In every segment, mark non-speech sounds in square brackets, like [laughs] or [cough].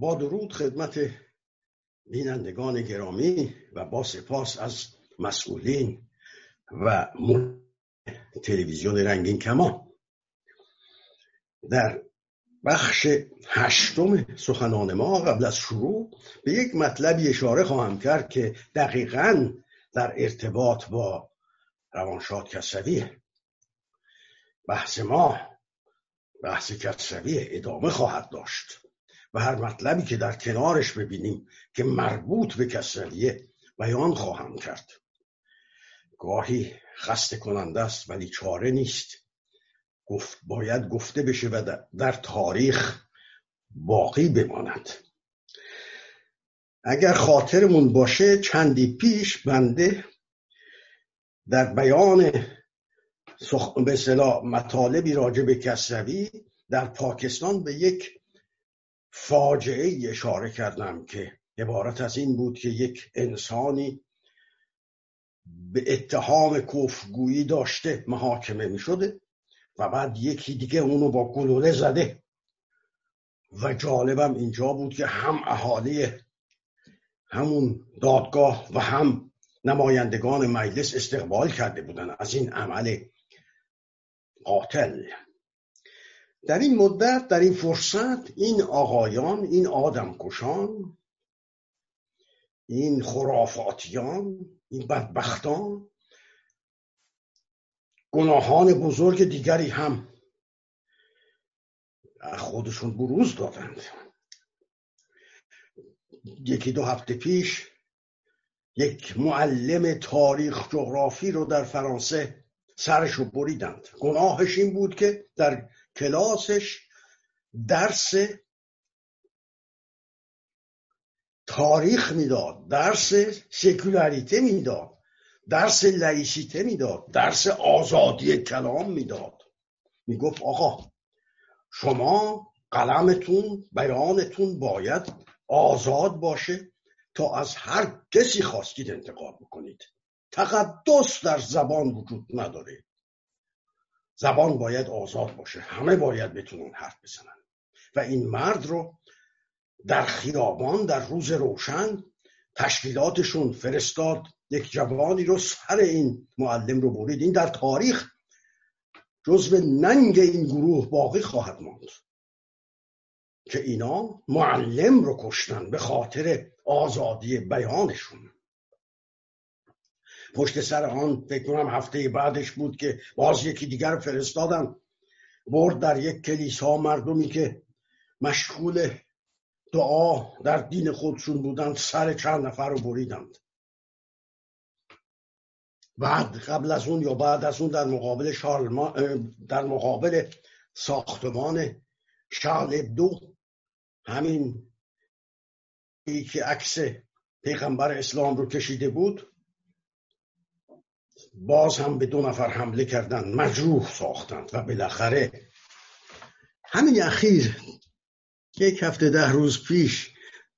با درود خدمت بینندگان گرامی و با سپاس از مسئولین و تلویزیون رنگین کمان. در بخش هشتم سخنان ما قبل از شروع به یک مطلبی اشاره خواهم کرد که دقیقا در ارتباط با روانشاد کسویه بحث ما بحث کسویه ادامه خواهد داشت. و هر مطلبی که در کنارش ببینیم که مربوط به کسویه بیان خواهم کرد. گاهی خسته کننده است ولی چاره نیست. گفت باید گفته بشه و در تاریخ باقی بماند. اگر خاطرمون باشه چندی پیش بنده در بیان به اصطلاح مطالبی راجع به کسروی در پاکستان به یک فاجعه اشاره کردم که عبارت از این بود که یک انسانی به اتهام کفرگویی داشته محاکمه می شده و بعد یکی دیگه اونو با گلوله زده. و جالبم اینجا بود که هم اهالی همون دادگاه و هم نمایندگان مجلس استقبال کرده بودن. از این عمل قاتل. در این مدت در این فرصت این آقایان این آدمکشان این خرافاتیان این بدبختان گناهان بزرگ دیگری هم خودشون بروز دادند. یکی دو هفته پیش یک معلم تاریخ جغرافی رو در فرانسه سرش رو بریدند. گناهش این بود که در کلاسش درس تاریخ می‌داد درس سکولاریته می‌داد درس لایسیته می‌داد درس آزادی کلام می‌داد. می‌گفت آقا شما قلمتون بیانتون باید آزاد باشه تا از هر کسی خواستید انتقاد بکنید. تقدس در زبان وجود نداره. زبان باید آزاد باشه. همه باید بتونن حرف بزنن. و این مرد رو در خیابان در روز روشن تشکیلاتشون فرستاد. یک جوانی رو سر این معلم رو برید. این در تاریخ جزو ننگ این گروه باقی خواهد ماند. که اینا معلم رو کشتن به خاطر آزادی بیانشون. پشت سر آن فکر کنم هفته بعدش بود که باز یکی دیگر فرستادن برد در یک کلیسا مردمی که مشغول دعا در دین خودشون بودند سر چند نفر رو بریدند. بعد قبل از اون یا بعد از اون در مقابل شارلما در مقابل ساختمان شارل دو همین ای که عکس پیغمبر اسلام رو کشیده بود باز هم به دو نفر حمله کردند مجروح ساختند و بالاخره همین اخیر یک هفته ده روز پیش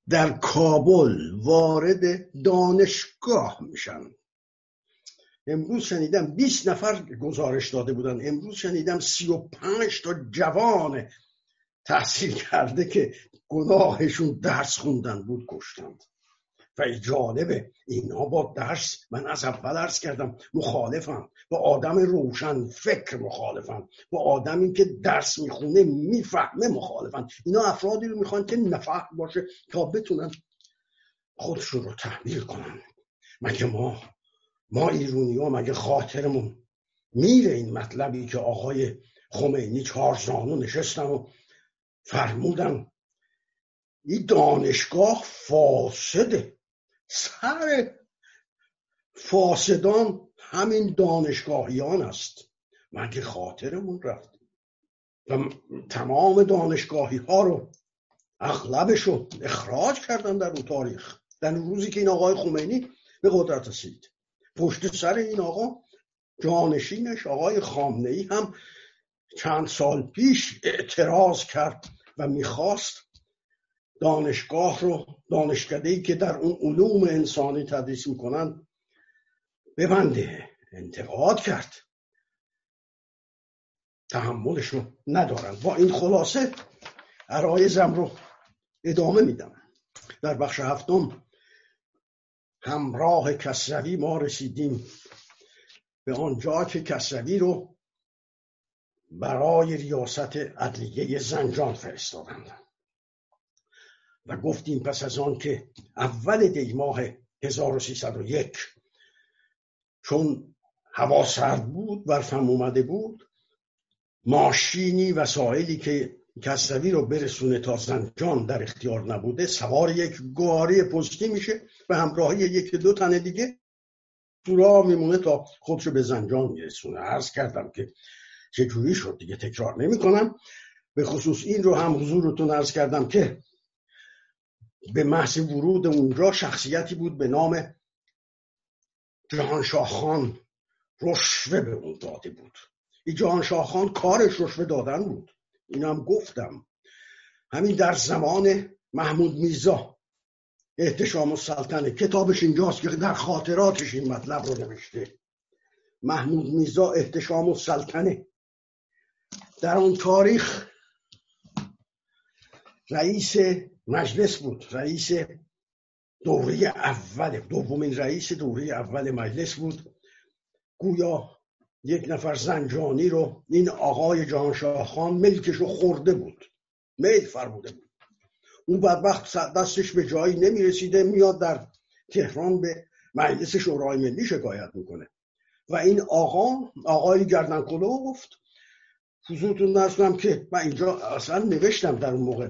در کابل وارد دانشگاه میشن. امروز شنیدم 20 نفر گزارش داده بودن. امروز شنیدم 35 تا جوان تحصیل کرده که گناهشون درس خوندن بود کشتند. و جالبه اینها با درس من از اول ارز کردم مخالفم. با آدم روشن فکر مخالفم. با آدمی که درس می‌خونه می‌فهمه مخالفن اینا افرادی رو می‌خوان که نفهم باشه تا بتونن خودشون رو تحمیل کنن. مگه ما ما ایرونی ها مگه خاطرمون میره این مطلبی که آقای خمینی چهار زانو نشستن و فرمودن؟ این دانشگاه فاسده. سر فاسدان همین دانشگاهیان است. مگه خاطرمون رفت. و تمام دانشگاهی ها رو اغلبش رو اخراج کردن در اون تاریخ. در روزی که این آقای خمینی به قدرت رسید. پشت سر این آقا جانشینش آقای خامنه ای هم چند سال پیش اعتراض کرد و می‌خواست دانشگاه رو دانشکده که در اون علوم انسانی تدریس می‌کنن ببنده انتقاد کرد. تحملش رو ندارن. با این خلاصه عرایزم رو ادامه میدم. در بخش هفتم همراه کسروی ما رسیدیم به آنجا که کسروی رو برای ریاست عدلیه زنجان فرستادند. و گفتیم پس از آن که اول دی ماه 1301 چون هوا سرد بود برفم اومده بود ماشینی وسایلی که کسروی رو برسونه تا زنجان در اختیار نبوده سوار یک گاری پستی میشه و همراهی یک دو تنه دیگه تو راه میمونه تا خودش به زنجان میرسونه. عرض کردم که چجوری شد دیگه تکرار نمی کنم به خصوص این رو هم حضورتون عرض کردم که به محض ورود اونجا شخصیتی بود به نام جهانشاه خان رشوه به اون داده بود. این جهانشاه خان کارش رشوه دادن بود. اینم گفتم. همین در زمان محمود میزا احتشام السلطنه کتابش اینجاست که در خاطراتش این مطلب رو نوشته. محمود میزا احتشام السلطنه. در اون تاریخ رئیس مجلس بود. رئیس دوره اول دومین رئیس دوره اول مجلس بود. گویا یک نفر زنجانی رو این آقای جهانشاه خان ملکش رو خورده بود. میل فرموده بود. اون بدبخت دستش به جایی نمی‌رسیده میاد در تهران به مجلس شورای ملی شکایت می‌کنه. و این آقا آقای گردن گفت حضورتون نرسونم که من اینجا اصلا نوشتم در اون موقع.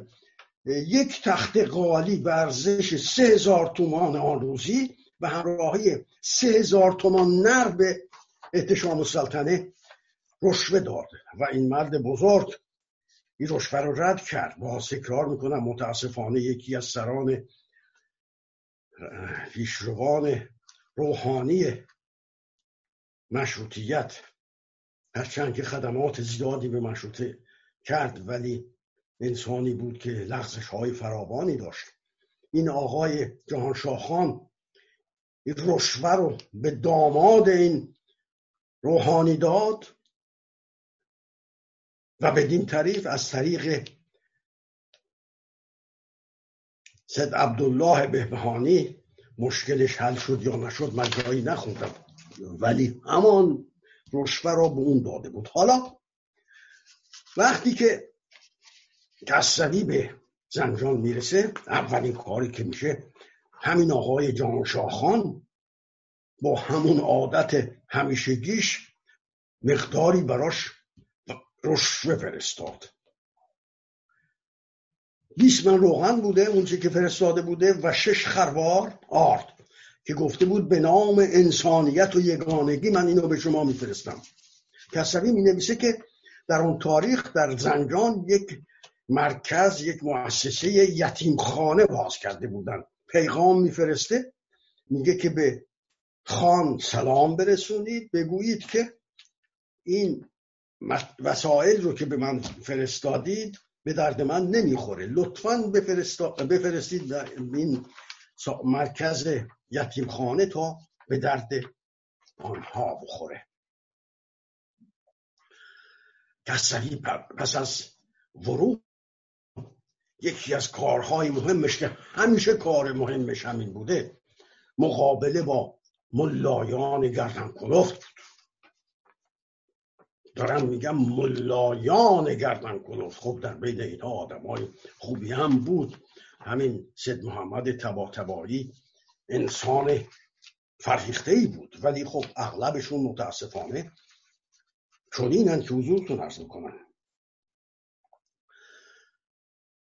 یک تخت قالی به ارزش سه هزار تومان آن روزی و همراهی سه هزار تومان نر به احتشام السلطنه رشوه داد و این مرد بزرگ این رشوه رو رد کرد. با تکرار می‌کنم متاسفانه یکی از سران پیشروان روحانی مشروطیت. هرچند که خدمات زیادی به مشروطه کرد ولی انسانی بود که لغزش های فراوانی داشت. این آقای جهانشاه خان این رشوه رو به داماد این روحانی داد و بدین طریق از طریق سید عبدالله بهبهانی مشکلش حل شد یا نشد من جایی نخوندم. ولی همان رشوه را به اون داده بود. حالا وقتی که کسروی به زنجان می‌رسه. اولین کاری که میشه همین آقای جانشاه خان با همون عادت همیشگیش مقداری براش رشوه فرستاد. بیس من روغن بوده اون که فرستاده بوده و شش خروار آرد که گفته بود به نام انسانیت و یگانگی من اینو به شما میفرستم. کسروی می نویسه که در اون تاریخ در زنجان یک مرکز یک مؤسسه یتیمخانه باز کرده بودن. پیغام میفرسته میگه که به خان سلام برسونید بگویید که این وسایل رو که به من فرستادید به درد من نمی‌خوره. لطفا بفرستید این مرکز یتیمخانه تا به درد آنها بخوره. کسری پس از ورود یکی از کارهای مهمش که همیشه کار مهمش همین بوده مقابله با ملایان گردن کلفت بود. دارم میگم ملایان گردن کلفت خب در بین اینها آدم های خوبی هم بود. همین سید محمد تبا تبایی انسان فرهیخته ای بود. ولی خب اغلبشون متاسفانه چنینن که حضورتون ارز می‌کنن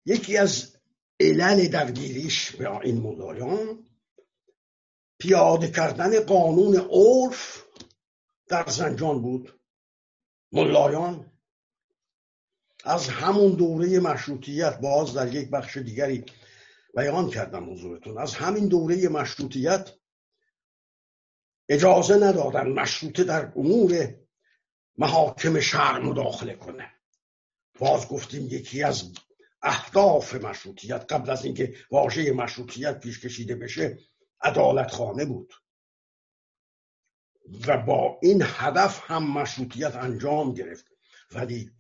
یکی از علل درگیریش به این ملایان پیاده کردن قانون عرف در زنجان بود. ملایان از همون دوره مشروطیت باز در یک بخش دیگری بیان کردم حضورتون. از همین دوره مشروطیت اجازه ندادن مشروطه در امور محاکم شهر مداخله کنه. باز گفتیم یکی از اهداف مشروطیت قبل از اینکه واژه مشروطیت پیش کشیده بشه عدالت خانه بود. و با این هدف هم مشروطیت انجام گرفت. ولی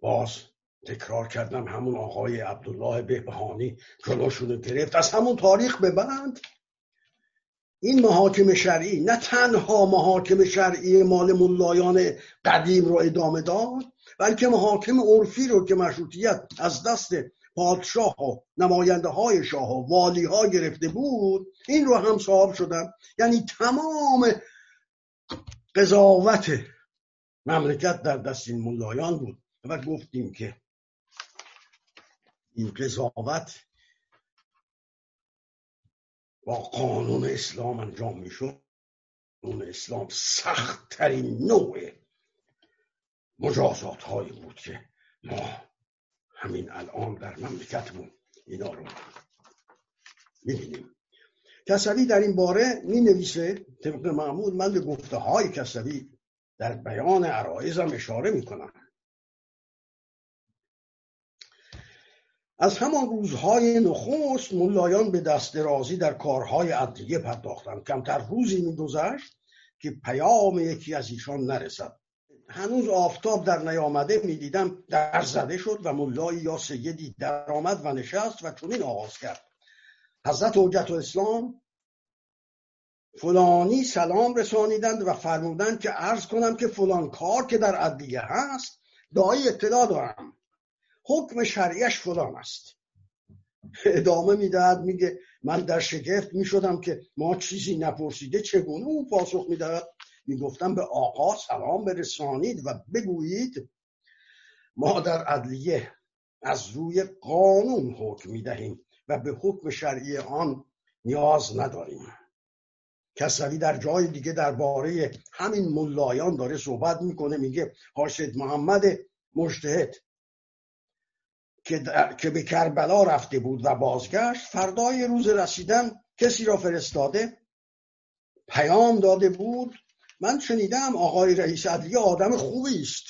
باز تکرار کردم همون آقای عبدالله بهبهانی جلوشونو گرفت. از همون تاریخ به بعد این محاکم شرعی نه تنها محاکم شرعی مال ملایان قدیم رو ادامه داد بلکه محاکم عرفی رو که مشروطیت از دست پادشاه و نماینده های شاه و والی ها گرفته بود این رو هم صاحب شدن یعنی تمام قضاوت مملکت در دست این ملایان بود و گفتیم که این قضاوت با قانون اسلام انجام می‌شد. قانون اسلام سخت ترین نوع مجازات هایی بود که ما همین الان در مملکتمون اینا رو می‌بینیم. کسوی در این باره می نویسه طبق معمول من به گفته های کسوی در بیان عرایزم اشاره می‌کنم. از همان روزهای نخست ملایان به دست درازی در کارهای عدلیه پرداختند. کمتر روزی میگذشت که پیام یکی از ایشان نرسد. هنوز آفتاب در نیامده می‌دیدم در زده شد و ملایی یا سیدی در آمد و نشست و چنین آغاز کرد. حضرت حجت اسلام فلانی سلام رسانیدند و فرمودند که عرض کنم که فلان کار که در عدلیه هست دایی اطلاع دارم. حکم شرعیش فلان است. ادامه می‌دهد میگه من در شگفت می‌شدم که ما چیزی نپرسیده چگونه او پاسخ می‌دهد؟ می‌گفتم به آقا سلام برسانید و بگویید ما در عدلیه از روی قانون حکم می‌دهیم و به حکم شرعی آن نیاز نداریم. کسوی در جای دیگه درباره همین ملایان داره صحبت می‌کنه میگه حاشد محمد مجتهد که, که به کربلا رفته بود و بازگشت فردای روز رسیدن کسی را فرستاده پیام داده بود من شنیدم آقای رئیس عدلیه آدم خوبی است.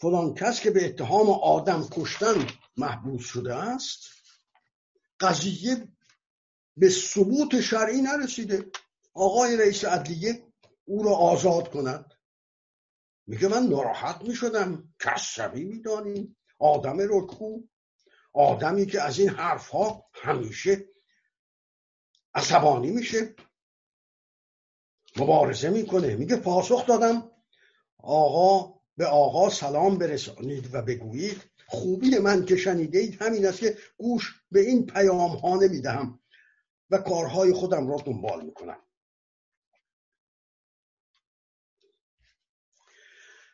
فلان کس که به اتهام آدم کشتن محبوس شده است قضیه به ثبوت شرعی نرسیده. آقای رئیس عدلیه او را آزاد کند. میگه من ناراحت می‌شدم. کسبی می‌دانیم آدم رکو. آدمی که از این حرفها همیشه عصبانی میشه. مبارزه می‌کنه. میگه پاسخ دادم. آقا به آقا سلام برسانید و بگویید. خوبی من که شنیده اید همین است که گوش به این پیام ها نمی‌دهم و کارهای خودم را دنبال می‌کنم.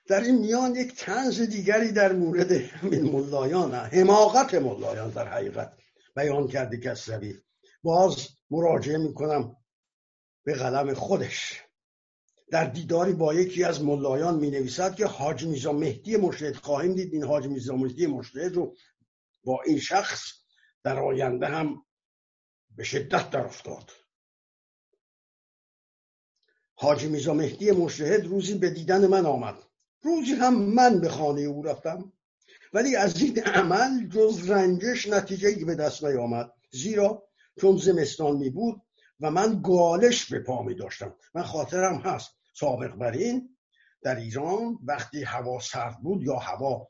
در این میان یک تنز دیگری در مورد همین ملایان حماقت ملایان در حقیقت بیان کرده کسروی باز مراجعه می‌کنم به قلم خودش. در دیداری با یکی از ملایان می نویسد که حاج میزا مهدی مشهد خواهیم دید این حاج میزا مهدی مشهد رو با این شخص در آینده هم به شدت در افتاد. حاج میزا مهدی مشهد روزی به دیدن من آمد. روزی هم من به خانه او رفتم ولی از این عمل جز رنجش نتیجه به دست نیامد. زیرا چون زمستان می بود و من گالش به پا می داشتم. من خاطرم هست. سابق بر این در ایران وقتی هوا سرد بود یا هوا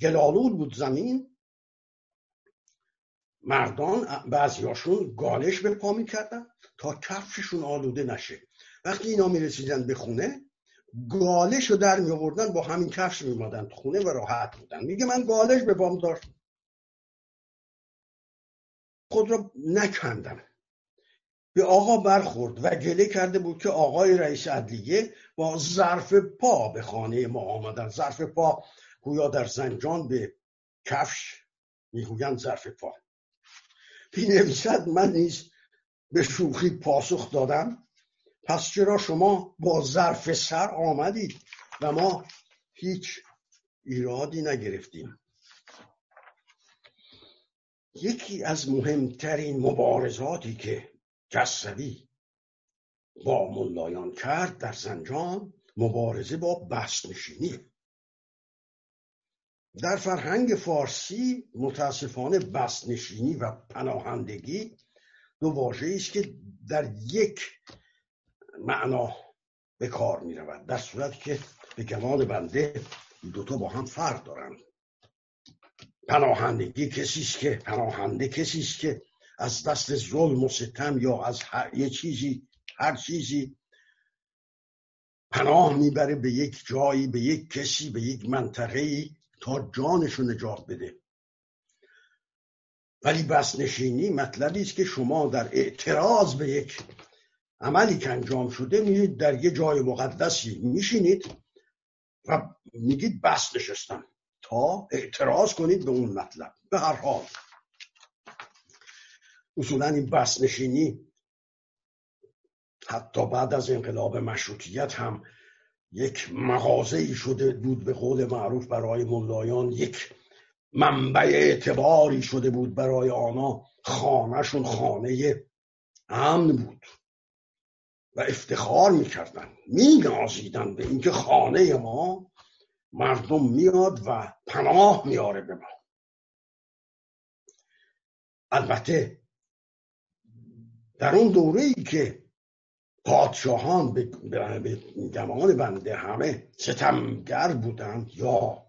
گلالود بود زمین مردان بعضیاشون گالش به پا می‌کردن تا کفششون آلوده نشه. وقتی اینا می‌رسیدن به خونه گالش رو در می آوردن با همین کفش می تو خونه و راحت بودن. میگه من گالش به پام داشت خود را نکندم. به آقا برخورد و گله کرده بود که آقای رئیس عدلیه با ظرف پا به خانه ما آمدن. ظرف پا گویا در زنجان به کفش می‌گویند ظرف پا. نویسد من نیز به شوخی پاسخ دادم. پس چرا شما با ظرف سر آمدید و ما هیچ ایرادی نگرفتیم؟ یکی از مهمترین مبارزاتی که کسوی با ملایان کرد در زنجان مبارزه با بستنشینی در فرهنگ فارسی متاسفانه بستنشینی و پناهندگی دو واژه است که در یک معنا به کار می رود در صورتی که به گمان بنده دوتا با هم فرق دارند. پناهندگی کسی است که پناهنده کسی است که از دست ظلم و ستم یا از هر یه چیزی هر چیزی پناه می‌بره به یک جایی به یک کسی به یک منطقه تا جانشو نجات بده. ولی بس نشینی مطلبی است که شما در اعتراض به یک عملی که انجام شده میرید در یه جای مقدسی میشینید و میگید بس نشستم تا اعتراض کنید به اون مطلب. به هر حال. اصولا این بس نشینی حتی بعد از انقلاب مشروطیت هم یک مغازه شده بود به قول معروف برای ملایان یک منبع اعتباری شده بود برای آنها. خانهشون خانه امن بود و افتخار می‌کردن مینازیدن به اینکه خانه ما مردم میاد و پناه میاره به ما. البته در اون دوره ای که پادشاهان به گمان بنده همه ستمگر بودند یا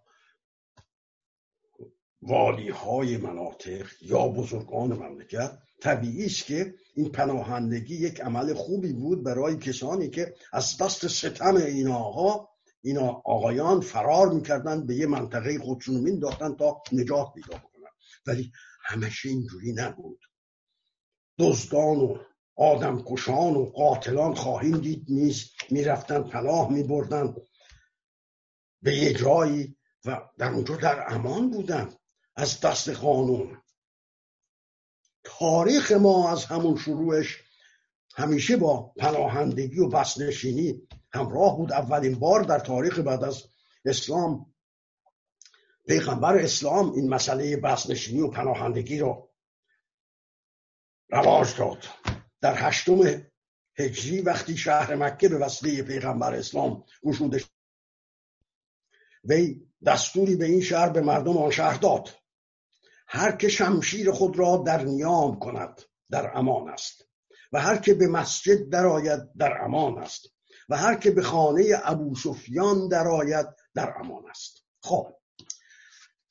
والی های مناطق یا بزرگان مملکت طبیعی است که این پناهندگی یک عمل خوبی بود برای کسانی که از دست ستم این آقا این آقایان فرار می‌کردن به یه منطقه خودشون مینداختن تا نجات پیدا کنن ولی همشه اینجوری نبود. دزدان و آدم کشان و قاتلان خواهیم دید نیز. می‌رفتن پناه میبردن به یه جایی و در اونجا در امان بودن. از دست قانون تاریخ ما از همون شروعش همیشه با پناهندگی و بسنشینی همراه بود. اولین بار در تاریخ بعد از اسلام پیغمبر اسلام این مسئله بسنشینی و پناهندگی را رواج داد. در هشتم هجری وقتی شهر مکه به وسیله پیغمبر اسلام گشوده وی دستوری به این شهر به مردم آن شهر داد. هر که شمشیر خود را در نیام کند در امان است. و هر که به مسجد درآید در امان است. و هر که به خانه ابو سفیان درآید در امان است. خب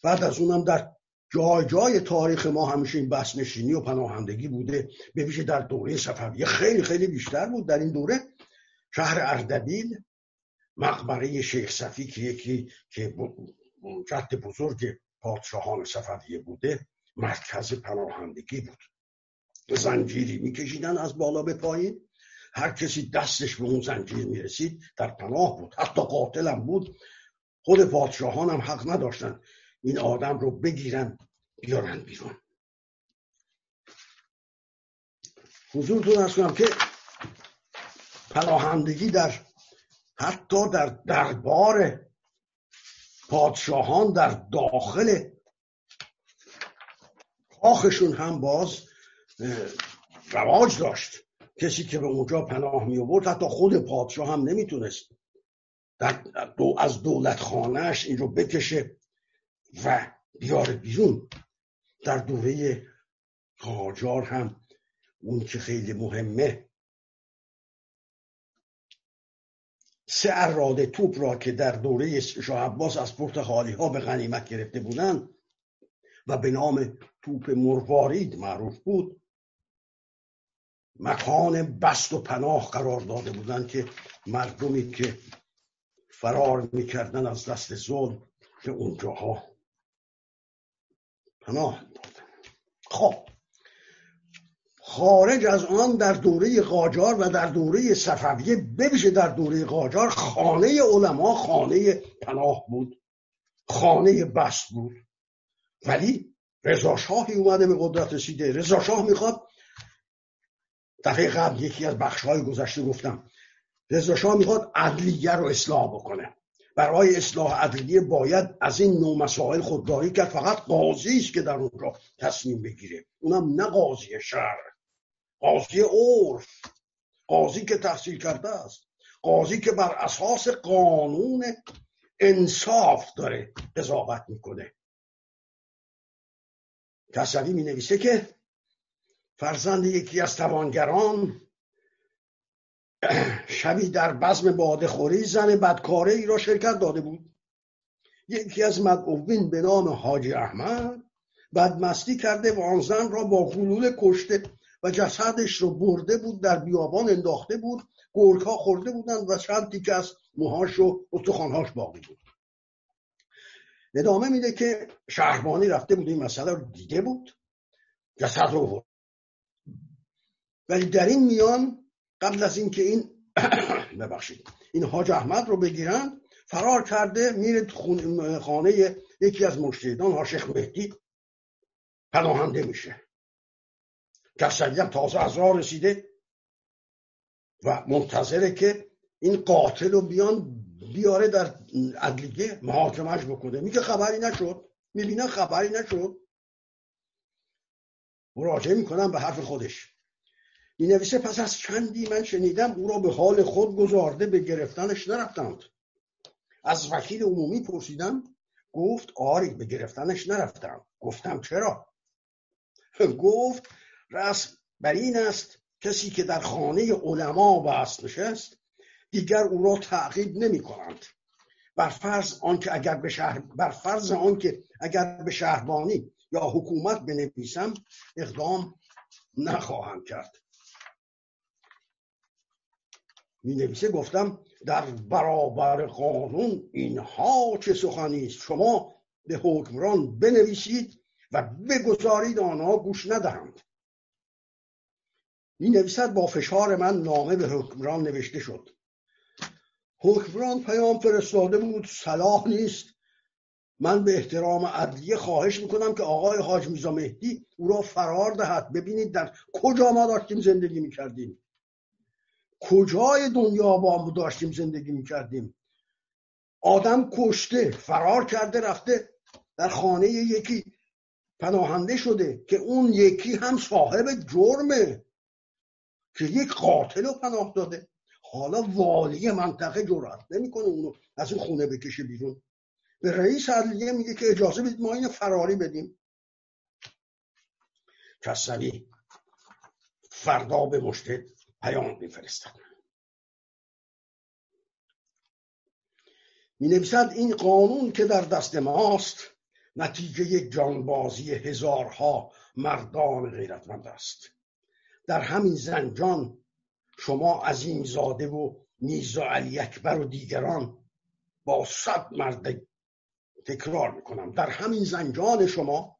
بعد از اونم در جای جای تاریخ ما همیشه این بس نشینی و پناهندگی بوده. به ویژه در دوره صفویه. خیلی خیلی بیشتر بود در این دوره. شهر اردبیل مقبره شیخ صفی که یکی که جد بزرگ پادشاهان صفویه بوده مرکز پناهندگی بود. زنجیری میکشیدن از بالا به پایین. هر کسی دستش به اون زنجیر می‌رسید در پناه بود. حتی قاتلم بود. خود پادشاهان هم حق نداشتن. این آدم رو بگیرن بیارن بیرون. حضورتون ارز کنم که پناهندگی در حتی در دربار پادشاهان در داخل کاخشون هم باز رواج داشت. کسی که به اونجا پناه می آورد حتی خود پادشاه هم نمی‌تونست در دو از دولت خانهش این رو بکشه. و بیاره بیرون. در دوره قاجار هم اون که خیلی مهمه. سه اراده توپ را که در دوره شاه عباس از پرتغالی ها به غنیمت گرفته بودند و به نام توپ مروارید معروف بود مکان بست و پناه قرار داده بودند که مردمی که فرار می‌کردن از دست ظلم به اونجاها پناه دادن خب خارج از آن در دوره قاجار و در دوره صفویه ببیشه در دوره قاجار خانه علما خانه پناه بود خانه بست بود. ولی رضا شاهی اومده به قدرت رسیده. رضا شاه می‌خواد دفعه قبل یکی از بخش های گذشته گفتم رضا شاه می‌خواد عدلیه رو اصلاح بکنه. برای اصلاح عدلیه باید از این نوع مسائل خودداری کرد. فقط قاضی است که در اونجا تصمیم بگیره. اونم نه قاضی شهر. قاضی عرف. قاضی که تحصیل کرده است. قاضی که بر اساس قانون انصاف داره قضاوت می‌کنه. کسوی می نویسه که فرزند یکی از توانگران شبی در بزم باده خوری زن بدکاره ای را شرکت داده بود. یکی از مدعوین به نام حاجی احمد بدمستی کرده و آن زن را با گلوله کشته و جسدش رو برده بود در بیابان انداخته بود گرگ ها خورده بودند و چند تیکه از موهاش و استخوانهاش باقی بود. ادامه میده که شهربانی رفته بود این مسئله رو دیده بود جسد رو ولی در این میان قبل از اینکه این [coughs] ببخشید. این حاج احمد رو بگیرن فرار کرده میره خانه یکی از مشتهدان ها شیخ مهدی. پناهنده میشه. کسری هم تازه از راه رسیده. و منتظره که این قاتل رو بیان بیاره در عدلیه محاکمش بکنه. میگه خبری نشد. می‌بینه خبری نشد. مراجعه می‌کنم به حرف خودش. می نویسه پس از چندی من شنیدم او را به حال خود گذارده به گرفتنش نرفتند. از وکیل عمومی پرسیدم گفت آری به گرفتنش نرفتم. گفتم چرا؟ [laughs] گفت رسم بر این است کسی که در خانه علما بست نشست دیگر او را تعقیب نمی کنند بر فرض آنکه اگر به شهر بر فرض آنکه اگر به شهربانی یا حکومت بنویسم اقدام نخواهم کرد. می نویسه گفتم در برابر قانون اینها چه سخنی است؟ شما به حکمران بنویسید و بگذارید آنها گوش ندهند. می نویسد با فشار من نامه به حکمران نوشته شد. حکمران پیام فرستاده بود صلاح نیست. من به احترام عدلیه خواهش می‌کنم که آقای حاج میزا مهدی او را فرار دهد. ببینید در کجا ما داشتیم زندگی می‌کردیم. کجای دنیا با داشتیم زندگی می‌کردیم؟ آدم کشته فرار کرده رفته در خانه یکی پناهنده شده که اون یکی هم صاحب جرمه که یک قاتل رو پناه داده. حالا والی منطقه جرأت نمی‌کنه اونو از اون خونه بکشه بیرون. به رئیس عدلیه میگه که اجازه بدید ما اینو فراری بدیم. کسری فردا به مشتد. پیام میفرستد می نویسد این قانون که در دست ماست نتیجه جانبازی هزارها مردان غیرتمند است. در همین زنجان شما عظیم زاده و میزا علی اکبر و دیگران با صد مرد تکرار می‌کنم. در همین زنجان شما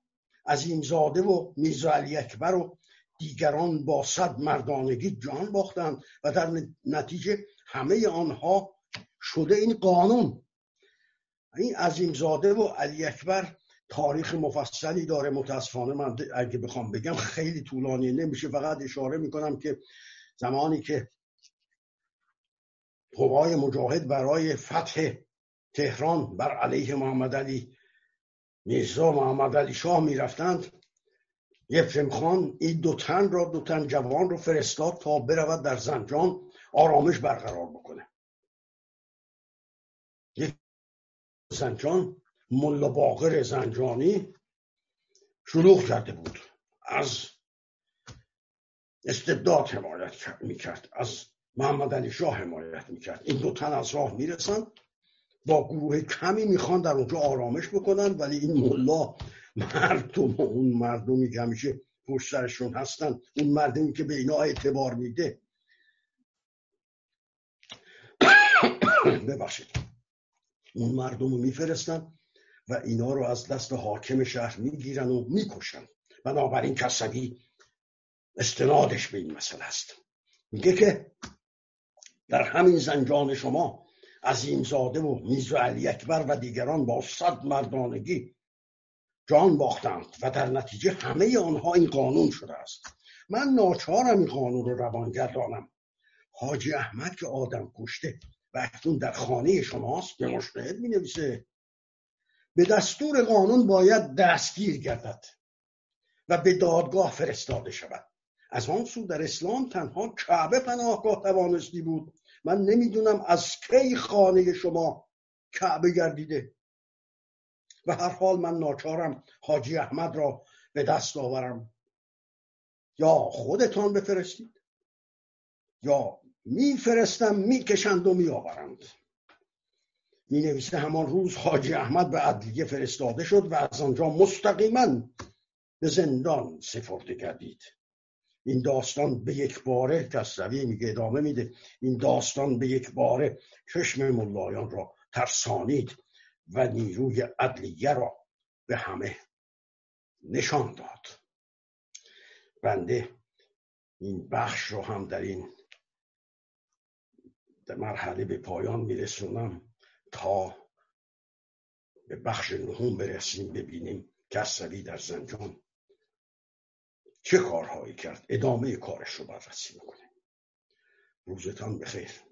عظیم زاده و میزا علی اکبر و دیگران با صد مردانگی جان باختند و در نتیجه همه آنها شده این قانون. این عظیم زاده و علی اکبر تاریخ مفصلی داره متاسفانه من اگه بخوام بگم خیلی طولانی نمیشه فقط اشاره می‌کنم که زمانی که قوای مجاهد برای فتح تهران بر علیه محمد علی میرزا محمد علی شاه می‌رفتند یفرم خان این دو تن را دو تن جوان رو فرستاد تا برود در زنجان آرامش برقرار بکنه. یک زنجان ملا باقر زنجانی شلوغ کرده بود. از استبداد حمایت می‌کرد. از محمد علی شاه حمایت می‌کرد. این دو تن از راه می‌رسن. با گروه کمی می‌خوان در اونجا آرامش بکنن ولی این ملا مردم اون مردمی که همیشه پشت سرشون هستن اون مردمی که به اینا اعتبار میده. ببخشید. اون مردم رو میفرستن و اینا رو از دست حاکم شهر می‌گیرن و می‌کشن. بنابراین کسبی استنادش به این مسئله است. میگه که در همین زنجان شما عظیم زاده و میز و علی اکبر و دیگران با صد مردانگی جان باختند و در نتیجه همه آنها این قانون شده است. من ناچارم این قانون رو روان گردانم حاجی احمد که آدم کشته و اکنون در خانه شماست به مشتهد می نویسه به دستور قانون باید دستگیر گردد و به دادگاه فرستاده شود. از آن سو در اسلام تنها کعبه پناهگاه توانستی بود. من نمی‌دونم از کی خانه شما کعبه گردیده. و هر حال من ناچارم حاجی احمد را به دست آورم. یا خودتان بفرستید یا میفرستم می‌کشند و میآورند. می نویسه همان روز حاجی احمد به عدلیه فرستاده شد و از آنجا مستقیما به زندان سفرده گردید. این داستان به یک باره کسروی میگه ادامه میده. این داستان به یک باره چشم ملایان را ترسانید. و نیروی عدلیه را به همه نشان داد. بنده این بخش رو هم در این مرحله به پایان میرسونم تا به بخش نهم برسیم ببینیم کسروی در زنجان چه کارهایی کرد. ادامه کارش رو بررسی می‌کنیم. روزتان بخیر.